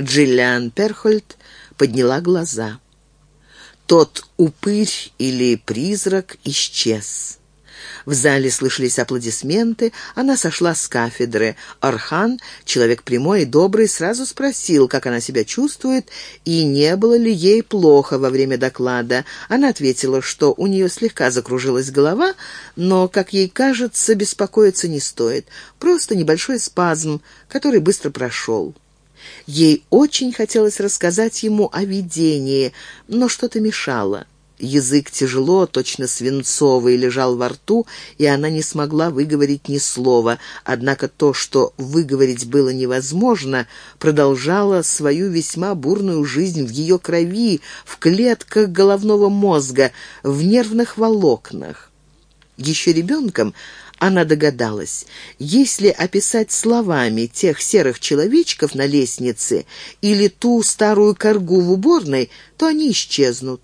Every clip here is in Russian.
Джиллиан Перхольд подняла глаза. Тот упырь или призрак исчез. В зале слышались аплодисменты. Она сошла с кафедры. Архан, человек прямой и добрый, сразу спросил, как она себя чувствует и не было ли ей плохо во время доклада. Она ответила, что у нее слегка закружилась голова, но, как ей кажется, беспокоиться не стоит. Просто небольшой спазм, который быстро прошел. Ей очень хотелось рассказать ему о видении, но что-то мешало. Язык тяжело, точно свинцовый, лежал во рту, и она не смогла выговорить ни слова. Однако то, что выговорить было невозможно, продолжало свою весьма бурную жизнь в ее крови, в клетках головного мозга, в нервных волокнах. Еще ребенком она догадалась, если описать словами тех серых человечков на лестнице или ту старую коргу в уборной, то они исчезнут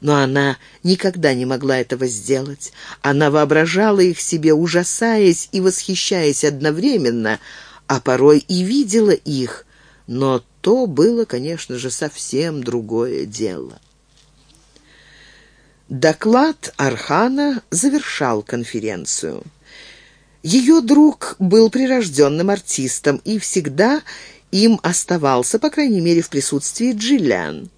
но она никогда не могла этого сделать. Она воображала их себе, ужасаясь и восхищаясь одновременно, а порой и видела их, но то было, конечно же, совсем другое дело. Доклад Архана завершал конференцию. Ее друг был прирожденным артистом и всегда им оставался, по крайней мере, в присутствии Джиллиан.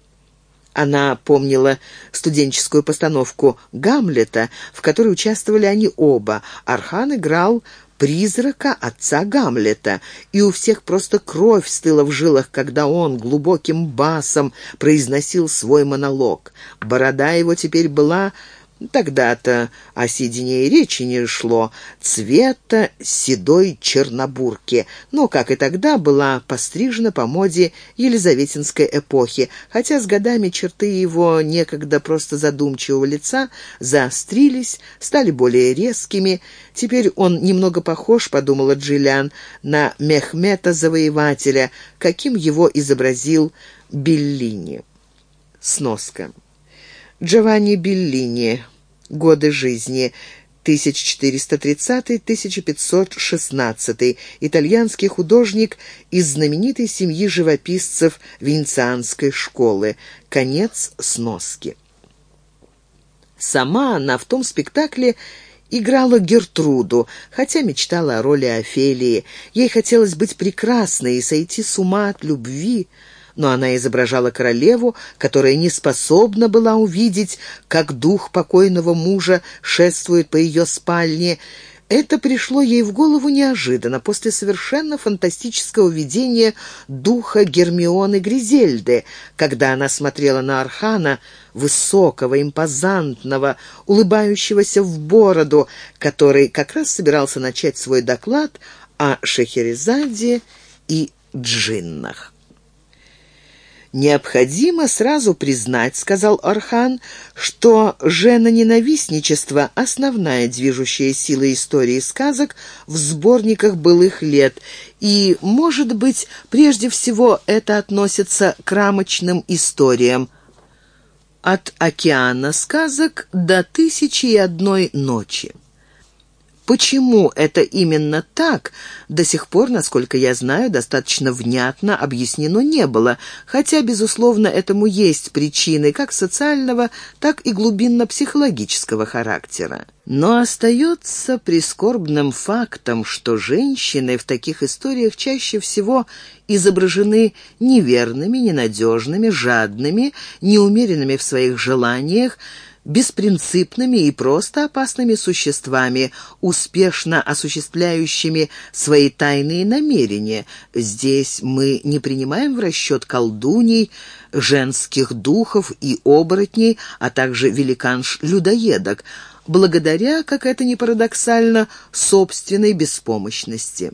Она помнила студенческую постановку «Гамлета», в которой участвовали они оба. Архан играл призрака отца Гамлета, и у всех просто кровь стыла в жилах, когда он глубоким басом произносил свой монолог. Борода его теперь была Тогда-то о седине и речи не шло, цвета седой чернобурки, но, как и тогда, была пострижена по моде елизаветинской эпохи, хотя с годами черты его некогда просто задумчивого лица заострились, стали более резкими. Теперь он немного похож, подумала Джиллиан, на Мехмета Завоевателя, каким его изобразил Беллини. Сноска. Джованни Беллини. Годы жизни 1430-1516. Итальянский художник из знаменитой семьи живописцев Венецианской школы. Конец сноски. Сама она в том спектакле играла Гертруду, хотя мечтала о роли Офелии. Ей хотелось быть прекрасной и сойти с ума от любви, но она изображала королеву, которая не способна была увидеть, как дух покойного мужа шествует по ее спальне. Это пришло ей в голову неожиданно, после совершенно фантастического видения духа Гермионы Гризельды, когда она смотрела на Архана, высокого, импозантного, улыбающегося в бороду, который как раз собирался начать свой доклад о Шехерезаде и джиннах. «Необходимо сразу признать, — сказал Орхан, — что женоненавистничество — основная движущая сила истории сказок в сборниках былых лет, и, может быть, прежде всего это относится к рамочным историям. От океана сказок до тысячи и одной ночи. Почему это именно так, до сих пор, насколько я знаю, достаточно внятно объяснено не было, хотя, безусловно, этому есть причины как социального, так и глубинно-психологического характера. Но остается прискорбным фактом, что женщины в таких историях чаще всего изображены неверными, ненадежными, жадными, неумеренными в своих желаниях, беспринципными и просто опасными существами, успешно осуществляющими свои тайные намерения. Здесь мы не принимаем в расчет колдуней, женских духов и оборотней, а также великанш-людоедок, благодаря, как это ни парадоксально, собственной беспомощности.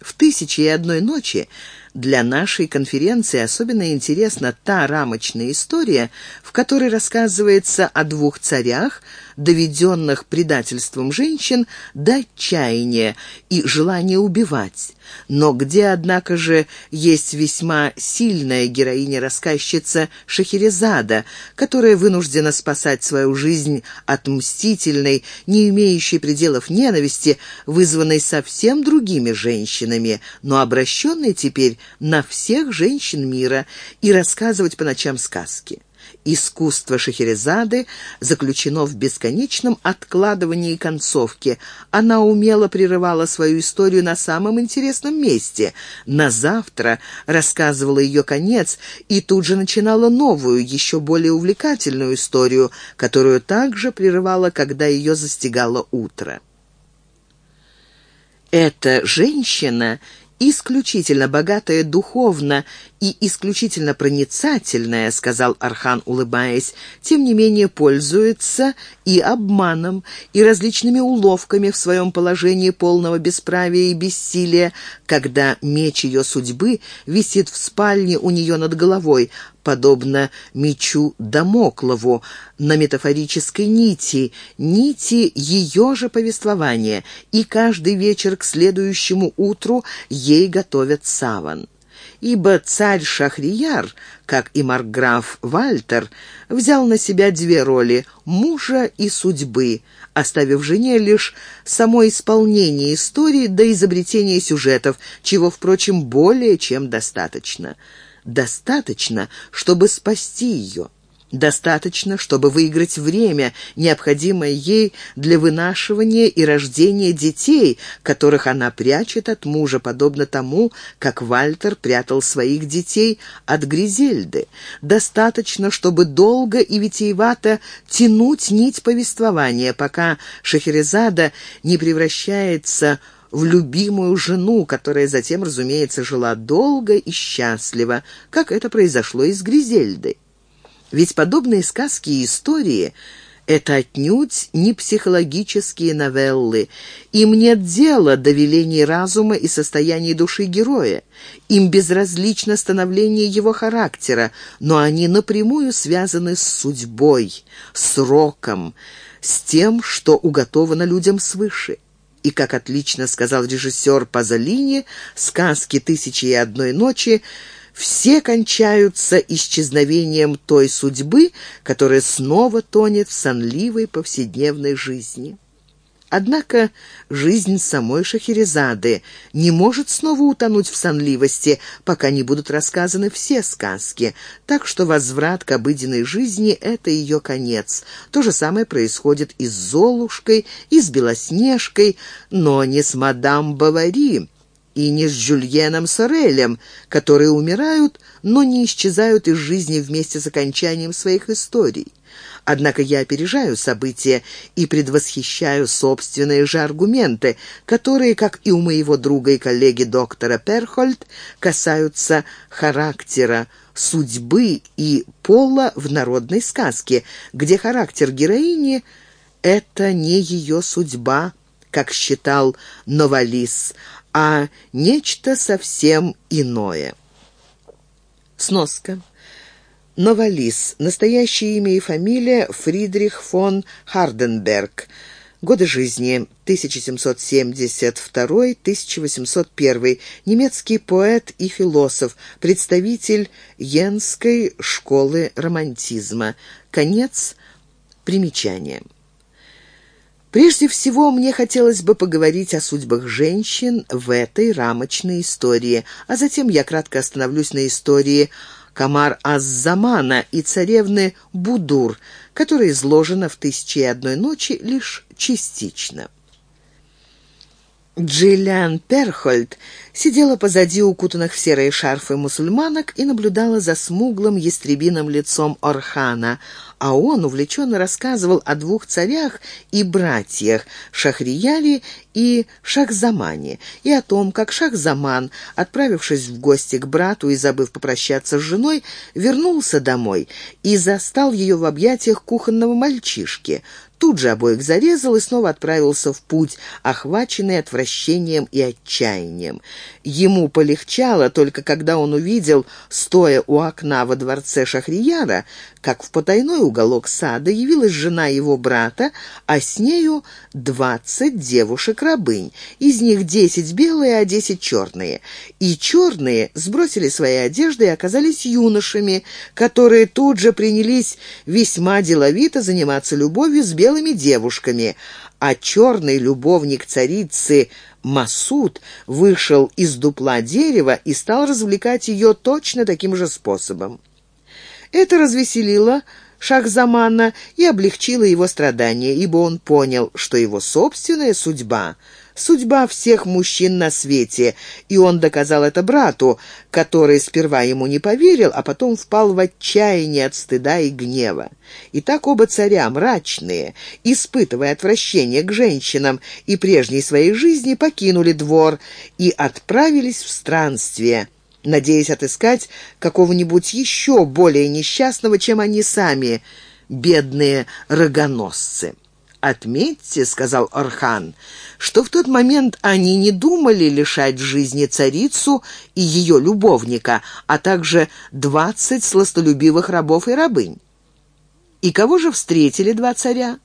В «Тысяче и одной ночи» Для нашей конференции особенно интересна та рамочная история, в которой рассказывается о двух царях, доведенных предательством женщин до отчаяния и желания убивать, но где, однако же, есть весьма сильная героиня-рассказчица Шахерезада, которая вынуждена спасать свою жизнь от мстительной, не имеющей пределов ненависти, вызванной совсем другими женщинами, но обращенной теперь на всех женщин мира и рассказывать по ночам сказки. Искусство Шахерезады заключено в бесконечном откладывании концовки. Она умело прерывала свою историю на самом интересном месте. На завтра рассказывала ее конец и тут же начинала новую, еще более увлекательную историю, которую также прерывала, когда ее застигало утро. Эта женщина исключительно богатая духовно и исключительно проницательная, сказал Архан, улыбаясь, тем не менее пользуется и обманом, и различными уловками в своем положении полного бесправия и бессилия, когда меч ее судьбы висит в спальне у нее над головой, подобно мечу Дамоклову на метафорической нити, нити ее же повествования, и каждый вечер к следующему утру ей готовят саван ибо царь Шахрияр, как и марграф Вальтер, взял на себя две роли – мужа и судьбы, оставив жене лишь само исполнение истории до изобретения сюжетов, чего, впрочем, более чем достаточно. Достаточно, чтобы спасти ее. Достаточно, чтобы выиграть время, необходимое ей для вынашивания и рождения детей, которых она прячет от мужа, подобно тому, как Вальтер прятал своих детей от Гризельды. Достаточно, чтобы долго и витиевато тянуть нить повествования, пока Шахерезада не превращается в любимую жену, которая затем, разумеется, жила долго и счастливо, как это произошло и с Гризельдой. Ведь подобные сказки и истории — это отнюдь не психологические новеллы. Им нет дела до велений разума и состояния души героя. Им безразлично становление его характера, но они напрямую связаны с судьбой, с роком, с тем, что уготовано людям свыше. И, как отлично сказал режиссер Пазолини, сказки «Тысячи и одной ночи» все кончаются исчезновением той судьбы, которая снова тонет в сонливой повседневной жизни. Однако жизнь самой Шахерезады не может снова утонуть в сонливости, пока не будут рассказаны все сказки, так что возврат к обыденной жизни — это ее конец. То же самое происходит и с Золушкой, и с Белоснежкой, но не с мадам Бавари и не с Жюльеном Сорелем, которые умирают, но не исчезают из жизни вместе с окончанием своих историй. Однако я опережаю события и предвосхищаю собственные же аргументы, которые, как и у моего друга и коллеги доктора Перхольд, касаются характера, судьбы и пола в народной сказке, где характер героини — это не ее судьба, как считал Новалис, а нечто совсем иное. Сноска. Новалис. Настоящее имя и фамилия Фридрих фон Харденберг. Годы жизни 1772-1801. Немецкий поэт и философ, представитель Йенской школы романтизма. Конец примечания. Прежде всего, мне хотелось бы поговорить о судьбах женщин в этой рамочной истории, а затем я кратко остановлюсь на истории Камар Аз-Замана и царевны Будур, которая изложена в «Тысяче и одной ночи» лишь частично. Джиллиан Перхольд сидела позади укутанных в серые шарфы мусульманок и наблюдала за смуглым ястребиным лицом Орхана, а он увлеченно рассказывал о двух царях и братьях Шахрияле и Шахзамане, и о том, как Шахзаман, отправившись в гости к брату и забыв попрощаться с женой, вернулся домой и застал ее в объятиях кухонного мальчишки тут же обоих зарезал и снова отправился в путь, охваченный отвращением и отчаянием. Ему полегчало только когда он увидел, стоя у окна во дворце Шахрияра, как в потайной уголок сада явилась жена его брата, а с нею двадцать девушек-рабынь, из них десять белые, а десять черные. И черные сбросили свои одежды и оказались юношами, которые тут же принялись весьма деловито заниматься любовью с белыми девушками, а черный любовник царицы Масуд вышел из дупла дерева и стал развлекать ее точно таким же способом. Это развеселило Шахзамана и облегчило его страдания, ибо он понял, что его собственная судьба — судьба всех мужчин на свете, и он доказал это брату, который сперва ему не поверил, а потом впал в отчаяние от стыда и гнева. И так оба царя, мрачные, испытывая отвращение к женщинам и прежней своей жизни, покинули двор и отправились в странствие, надеясь отыскать какого-нибудь еще более несчастного, чем они сами, бедные рогоносцы. «Отметьте, — сказал Орхан, — что в тот момент они не думали лишать жизни царицу и ее любовника, а также двадцать сластолюбивых рабов и рабынь. И кого же встретили два царя?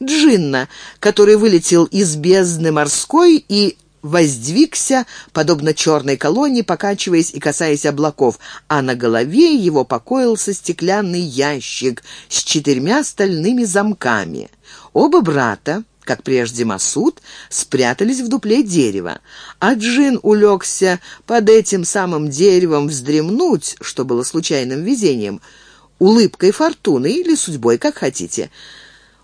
Джинна, который вылетел из бездны морской и воздвигся, подобно черной колонне, покачиваясь и касаясь облаков, а на голове его покоился стеклянный ящик с четырьмя стальными замками. Оба брата, как прежде Масуд, спрятались в дупле дерева, а Джин улегся под этим самым деревом вздремнуть, что было случайным везением, улыбкой фортуны или судьбой, как хотите.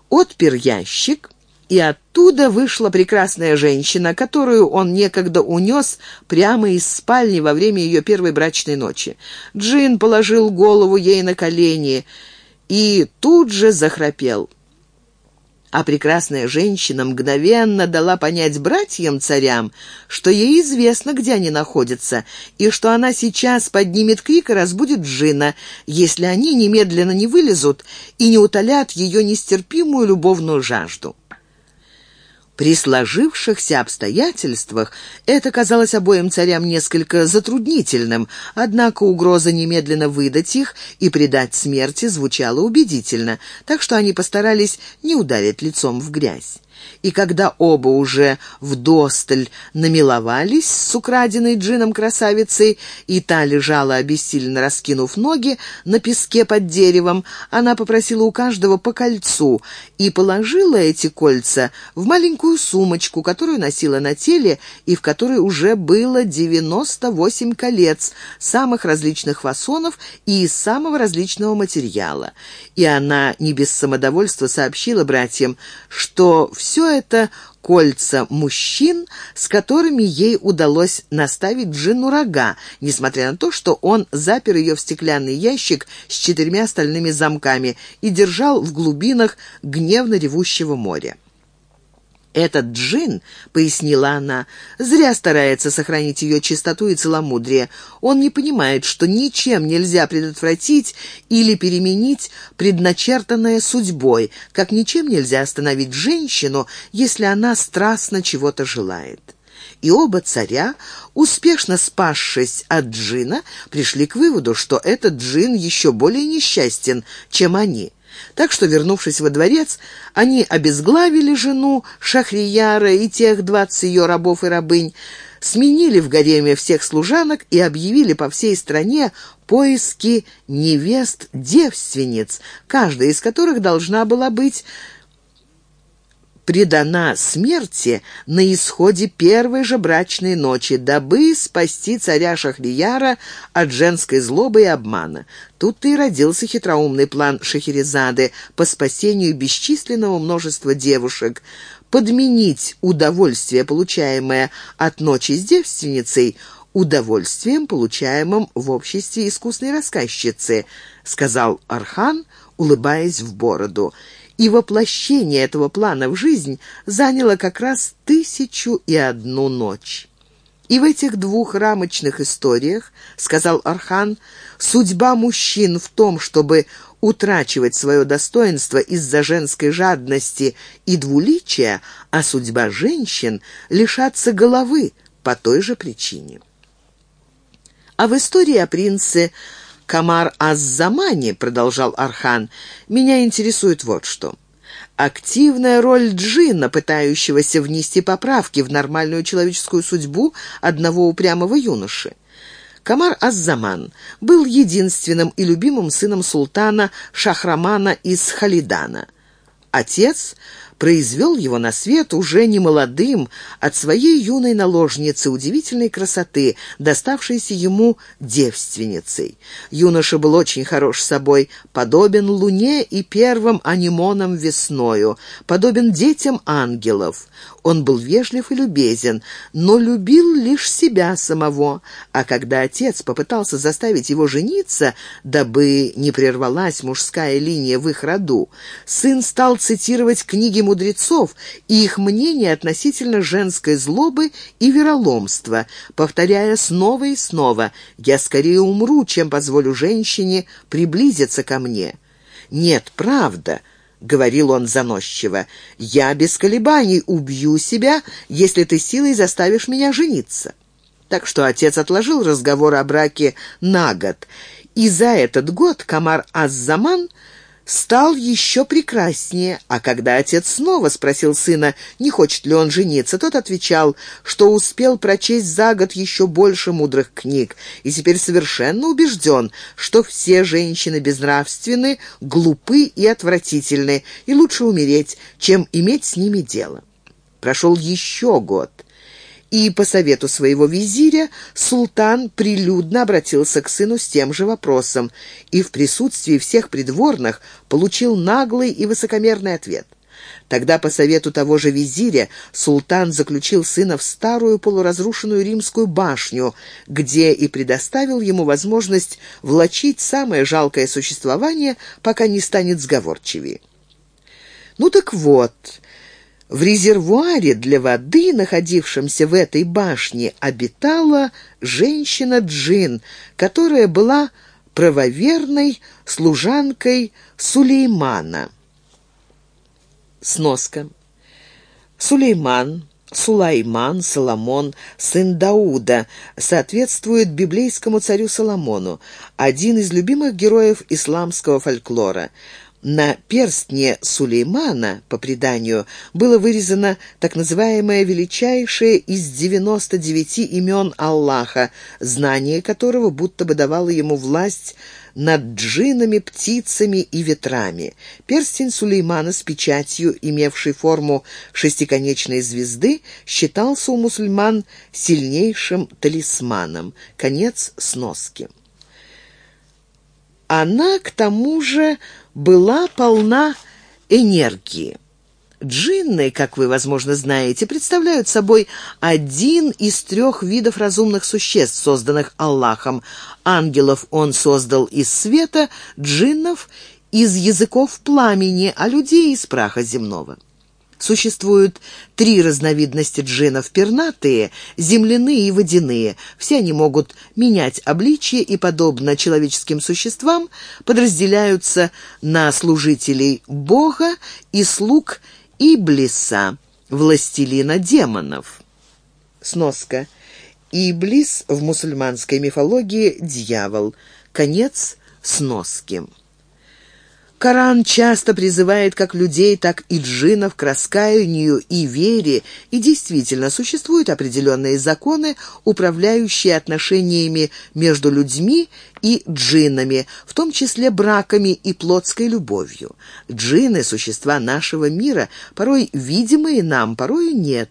Отпер ящик и оттуда вышла прекрасная женщина, которую он некогда унес прямо из спальни во время ее первой брачной ночи. Джин положил голову ей на колени и тут же захрапел а прекрасная женщина мгновенно дала понять братьям-царям, что ей известно, где они находятся, и что она сейчас поднимет крик и разбудит Джина, если они немедленно не вылезут и не утолят ее нестерпимую любовную жажду. При сложившихся обстоятельствах это казалось обоим царям несколько затруднительным, однако угроза немедленно выдать их и предать смерти звучала убедительно, так что они постарались не ударить лицом в грязь и когда оба уже вдосталь намиловались с украденной джином красавицей, и та лежала обессиленно раскинув ноги на песке под деревом, она попросила у каждого по кольцу и положила эти кольца в маленькую сумочку, которую носила на теле и в которой уже было девяносто восемь колец самых различных фасонов и из самого различного материала. И она не без самодовольства сообщила братьям, что все все это кольца мужчин, с которыми ей удалось наставить Джину рога, несмотря на то, что он запер ее в стеклянный ящик с четырьмя стальными замками и держал в глубинах гневно ревущего моря. «Этот джин, — пояснила она, — зря старается сохранить ее чистоту и целомудрие. Он не понимает, что ничем нельзя предотвратить или переменить предначертанное судьбой, как ничем нельзя остановить женщину, если она страстно чего-то желает». И оба царя, успешно спасшись от джина, пришли к выводу, что этот джин еще более несчастен, чем они. Так что, вернувшись во дворец, они обезглавили жену Шахрияра и тех двадцать ее рабов и рабынь, сменили в гареме всех служанок и объявили по всей стране поиски невест-девственниц, каждая из которых должна была быть предана смерти на исходе первой же брачной ночи, дабы спасти царя Шахрияра от женской злобы и обмана. Тут-то и родился хитроумный план Шахерезады по спасению бесчисленного множества девушек, подменить удовольствие, получаемое от ночи с девственницей, удовольствием, получаемым в обществе искусной рассказчицы, сказал Архан, улыбаясь в бороду и воплощение этого плана в жизнь заняло как раз тысячу и одну ночь. И в этих двух рамочных историях, сказал Архан, судьба мужчин в том, чтобы утрачивать свое достоинство из-за женской жадности и двуличия, а судьба женщин — лишаться головы по той же причине. А в истории о принце Камар Аззамани, продолжал Архан, меня интересует вот что. Активная роль джина, пытающегося внести поправки в нормальную человеческую судьбу одного упрямого юноши. Камар Аззаман был единственным и любимым сыном султана Шахрамана из Халидана. Отец произвел его на свет уже не молодым, от своей юной наложницы удивительной красоты, доставшейся ему девственницей. Юноша был очень хорош собой, подобен луне и первым анимонам весною, подобен детям ангелов. Он был вежлив и любезен, но любил лишь себя самого, а когда отец попытался заставить его жениться, дабы не прервалась мужская линия в их роду, сын стал цитировать книги мудрецов и их мнение относительно женской злобы и вероломства, повторяя снова и снова «Я скорее умру, чем позволю женщине приблизиться ко мне». «Нет, правда», — говорил он заносчиво, — «я без колебаний убью себя, если ты силой заставишь меня жениться». Так что отец отложил разговор о браке на год, и за этот год Камар Аззаман стал еще прекраснее, а когда отец снова спросил сына, не хочет ли он жениться, тот отвечал, что успел прочесть за год еще больше мудрых книг и теперь совершенно убежден, что все женщины безнравственны, глупы и отвратительны, и лучше умереть, чем иметь с ними дело. Прошел еще год и по совету своего визиря султан прилюдно обратился к сыну с тем же вопросом и в присутствии всех придворных получил наглый и высокомерный ответ. Тогда по совету того же визиря султан заключил сына в старую полуразрушенную римскую башню, где и предоставил ему возможность влачить самое жалкое существование, пока не станет сговорчивее. Ну так вот, в резервуаре для воды, находившемся в этой башне, обитала женщина-джин, которая была правоверной служанкой Сулеймана. Сноска. Сулейман, Сулайман, Соломон, сын Дауда, соответствует библейскому царю Соломону, один из любимых героев исламского фольклора – на перстне Сулеймана, по преданию, было вырезано так называемое величайшее из 99 имен Аллаха, знание которого будто бы давало ему власть над джинами, птицами и ветрами. Перстень Сулеймана с печатью, имевшей форму шестиконечной звезды, считался у мусульман сильнейшим талисманом. Конец сноски. Она, к тому же, была полна энергии. Джинны, как вы, возможно, знаете, представляют собой один из трех видов разумных существ, созданных Аллахом. Ангелов он создал из света, джиннов — из языков пламени, а людей — из праха земного. Существуют три разновидности джинов – пернатые, земляные и водяные. Все они могут менять обличие и, подобно человеческим существам, подразделяются на служителей Бога и слуг Иблиса, властелина демонов. Сноска. Иблис в мусульманской мифологии – дьявол. Конец сноски. Коран часто призывает как людей, так и джинов к раскаянию и вере, и действительно существуют определенные законы, управляющие отношениями между людьми и джиннами, в том числе браками и плотской любовью. Джины – существа нашего мира, порой видимые нам, порой нет.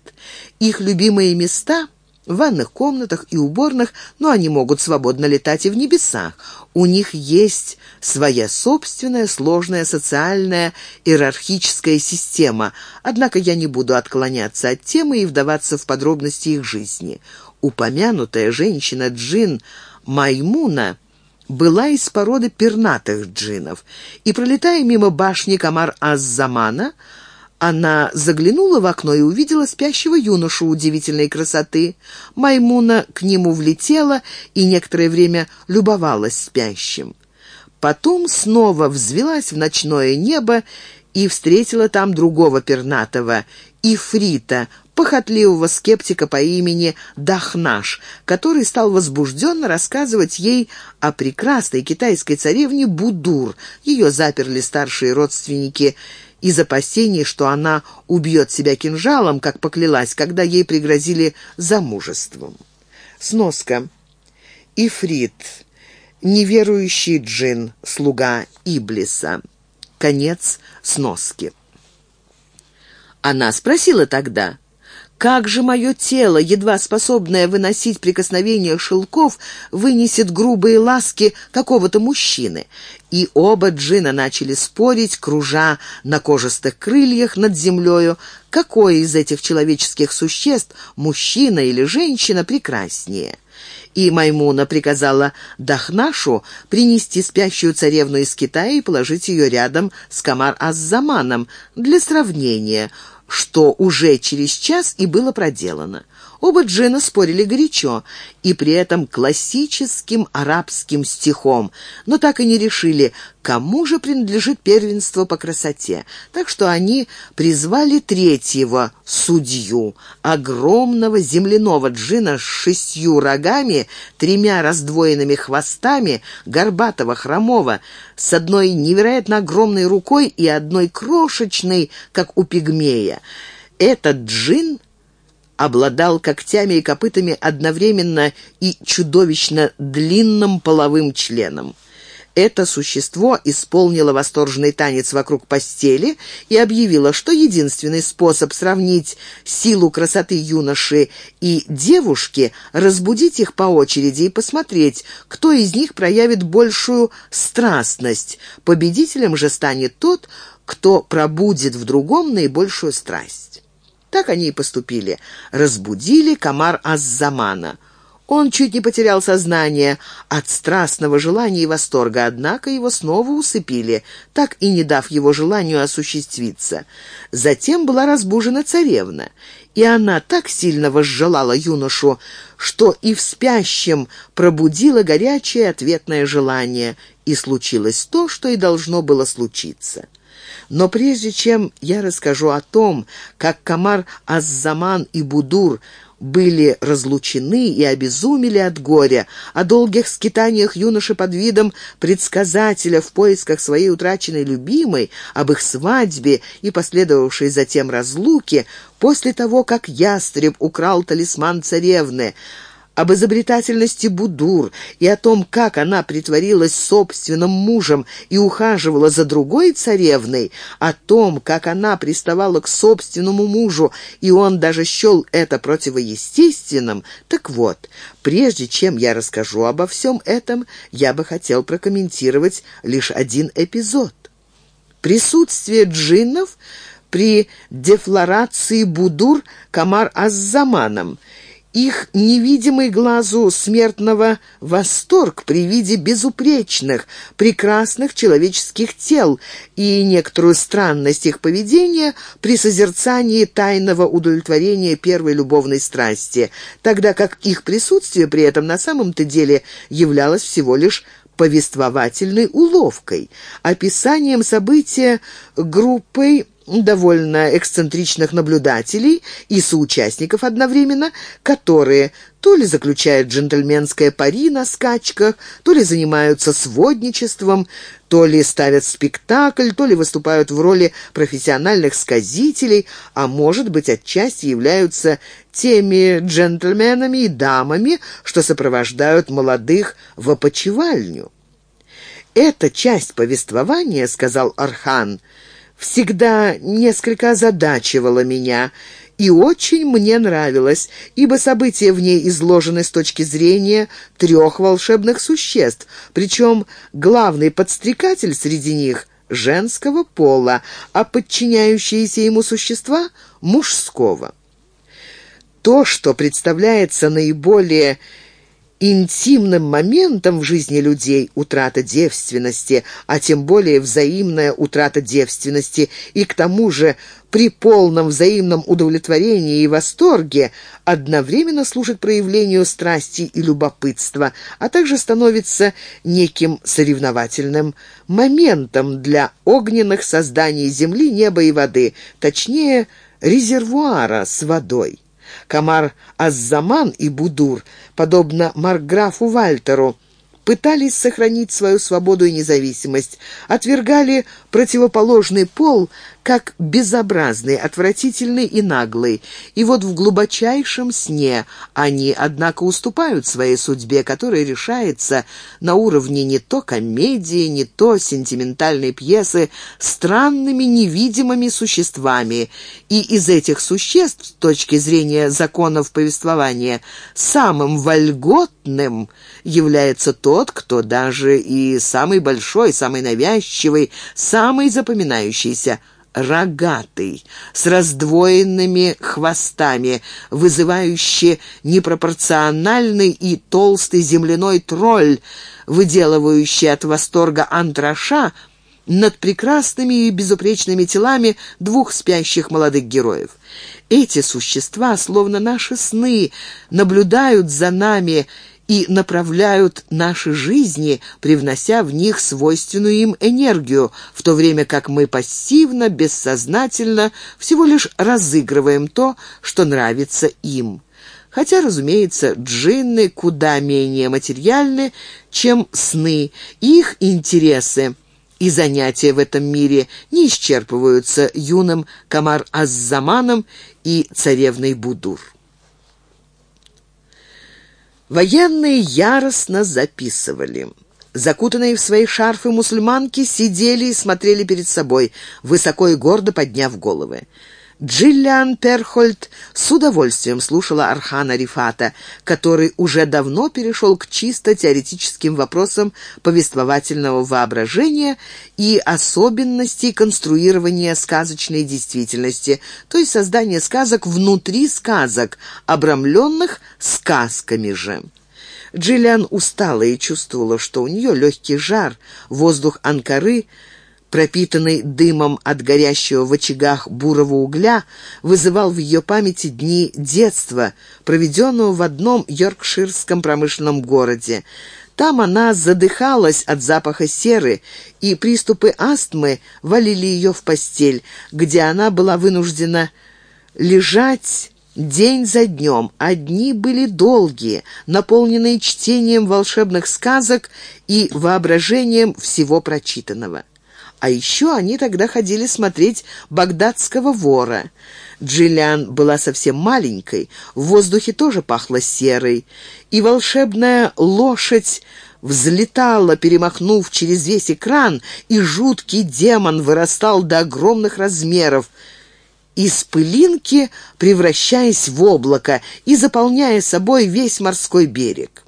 Их любимые места – в ванных комнатах и уборных, но они могут свободно летать и в небесах. У них есть своя собственная сложная социальная иерархическая система, однако я не буду отклоняться от темы и вдаваться в подробности их жизни. Упомянутая женщина-джин Маймуна была из породы пернатых джинов, и, пролетая мимо башни Камар Аз-Замана, она заглянула в окно и увидела спящего юношу удивительной красоты. Маймуна к нему влетела и некоторое время любовалась спящим. Потом снова взвелась в ночное небо и встретила там другого пернатого, Ифрита, похотливого скептика по имени Дахнаш, который стал возбужденно рассказывать ей о прекрасной китайской царевне Будур. Ее заперли старшие родственники из опасений, что она убьет себя кинжалом, как поклялась, когда ей пригрозили замужеством. Сноска. Ифрит. Неверующий джин, слуга Иблиса. Конец сноски. Она спросила тогда, как же мое тело, едва способное выносить прикосновение шелков, вынесет грубые ласки какого-то мужчины? И оба джина начали спорить, кружа на кожистых крыльях над землею, какое из этих человеческих существ, мужчина или женщина, прекраснее и Маймуна приказала Дахнашу принести спящую царевну из Китая и положить ее рядом с Камар-Аз-Заманом для сравнения, что уже через час и было проделано. Оба джина спорили горячо, и при этом классическим арабским стихом, но так и не решили, кому же принадлежит первенство по красоте. Так что они призвали третьего судью, огромного земляного джина с шестью рогами, тремя раздвоенными хвостами, горбатого, хромого, с одной невероятно огромной рукой и одной крошечной, как у пигмея. Этот джин обладал когтями и копытами одновременно и чудовищно длинным половым членом. Это существо исполнило восторженный танец вокруг постели и объявило, что единственный способ сравнить силу красоты юноши и девушки — разбудить их по очереди и посмотреть, кто из них проявит большую страстность. Победителем же станет тот, кто пробудет в другом наибольшую страсть. Так они и поступили. Разбудили Камар Аззамана. Он чуть не потерял сознание от страстного желания и восторга, однако его снова усыпили, так и не дав его желанию осуществиться. Затем была разбужена царевна, и она так сильно возжелала юношу, что и в спящем пробудила горячее ответное желание, и случилось то, что и должно было случиться. Но прежде чем я расскажу о том, как Камар Аззаман и Будур были разлучены и обезумели от горя, о долгих скитаниях юноши под видом предсказателя в поисках своей утраченной любимой, об их свадьбе и последовавшей затем разлуке, после того, как ястреб украл талисман царевны, об изобретательности Будур и о том, как она притворилась собственным мужем и ухаживала за другой царевной, о том, как она приставала к собственному мужу, и он даже счел это противоестественным. Так вот, прежде чем я расскажу обо всем этом, я бы хотел прокомментировать лишь один эпизод. Присутствие джиннов при дефлорации Будур Камар Аззаманом – их невидимый глазу смертного восторг при виде безупречных, прекрасных человеческих тел и некоторую странность их поведения при созерцании тайного удовлетворения первой любовной страсти, тогда как их присутствие при этом на самом-то деле являлось всего лишь повествовательной уловкой, описанием события группой довольно эксцентричных наблюдателей и соучастников одновременно, которые то ли заключают джентльменское пари на скачках, то ли занимаются сводничеством, то ли ставят спектакль, то ли выступают в роли профессиональных сказителей, а может быть, отчасти являются теми джентльменами и дамами, что сопровождают молодых в опочивальню. «Эта часть повествования, — сказал Архан, — всегда несколько озадачивала меня и очень мне нравилась, ибо события в ней изложены с точки зрения трех волшебных существ, причем главный подстрекатель среди них — женского пола, а подчиняющиеся ему существа — мужского. То, что представляется наиболее интимным моментом в жизни людей утрата девственности, а тем более взаимная утрата девственности, и к тому же при полном взаимном удовлетворении и восторге одновременно служит проявлению страсти и любопытства, а также становится неким соревновательным моментом для огненных созданий земли, неба и воды, точнее, резервуара с водой. Камар Аззаман и Будур, подобно Марграфу Вальтеру, пытались сохранить свою свободу и независимость, отвергали противоположный пол как безобразный, отвратительный и наглый. И вот в глубочайшем сне они, однако, уступают своей судьбе, которая решается на уровне не то комедии, не то сентиментальной пьесы, странными невидимыми существами. И из этих существ, с точки зрения законов повествования, самым вольготным является тот, кто даже и самый большой, самый навязчивый, самый запоминающийся – рогатый, с раздвоенными хвостами, вызывающий непропорциональный и толстый земляной тролль, выделывающий от восторга антраша над прекрасными и безупречными телами двух спящих молодых героев. Эти существа, словно наши сны, наблюдают за нами и направляют наши жизни, привнося в них свойственную им энергию, в то время как мы пассивно, бессознательно всего лишь разыгрываем то, что нравится им. Хотя, разумеется, джинны куда менее материальны, чем сны, их интересы и занятия в этом мире не исчерпываются юным Камар Аззаманом и царевной Будур. Военные яростно записывали. Закутанные в свои шарфы мусульманки сидели и смотрели перед собой, высоко и гордо подняв головы. Джиллиан Перхольд с удовольствием слушала Архана Рифата, который уже давно перешел к чисто теоретическим вопросам повествовательного воображения и особенностей конструирования сказочной действительности, то есть создания сказок внутри сказок, обрамленных сказками же. Джиллиан устала и чувствовала, что у нее легкий жар, воздух Анкары – пропитанный дымом от горящего в очагах бурого угля, вызывал в ее памяти дни детства, проведенного в одном йоркширском промышленном городе. Там она задыхалась от запаха серы, и приступы астмы валили ее в постель, где она была вынуждена лежать День за днем, а дни были долгие, наполненные чтением волшебных сказок и воображением всего прочитанного. А еще они тогда ходили смотреть «Багдадского вора». Джиллиан была совсем маленькой, в воздухе тоже пахло серой, и волшебная лошадь взлетала, перемахнув через весь экран, и жуткий демон вырастал до огромных размеров, из пылинки превращаясь в облако и заполняя собой весь морской берег.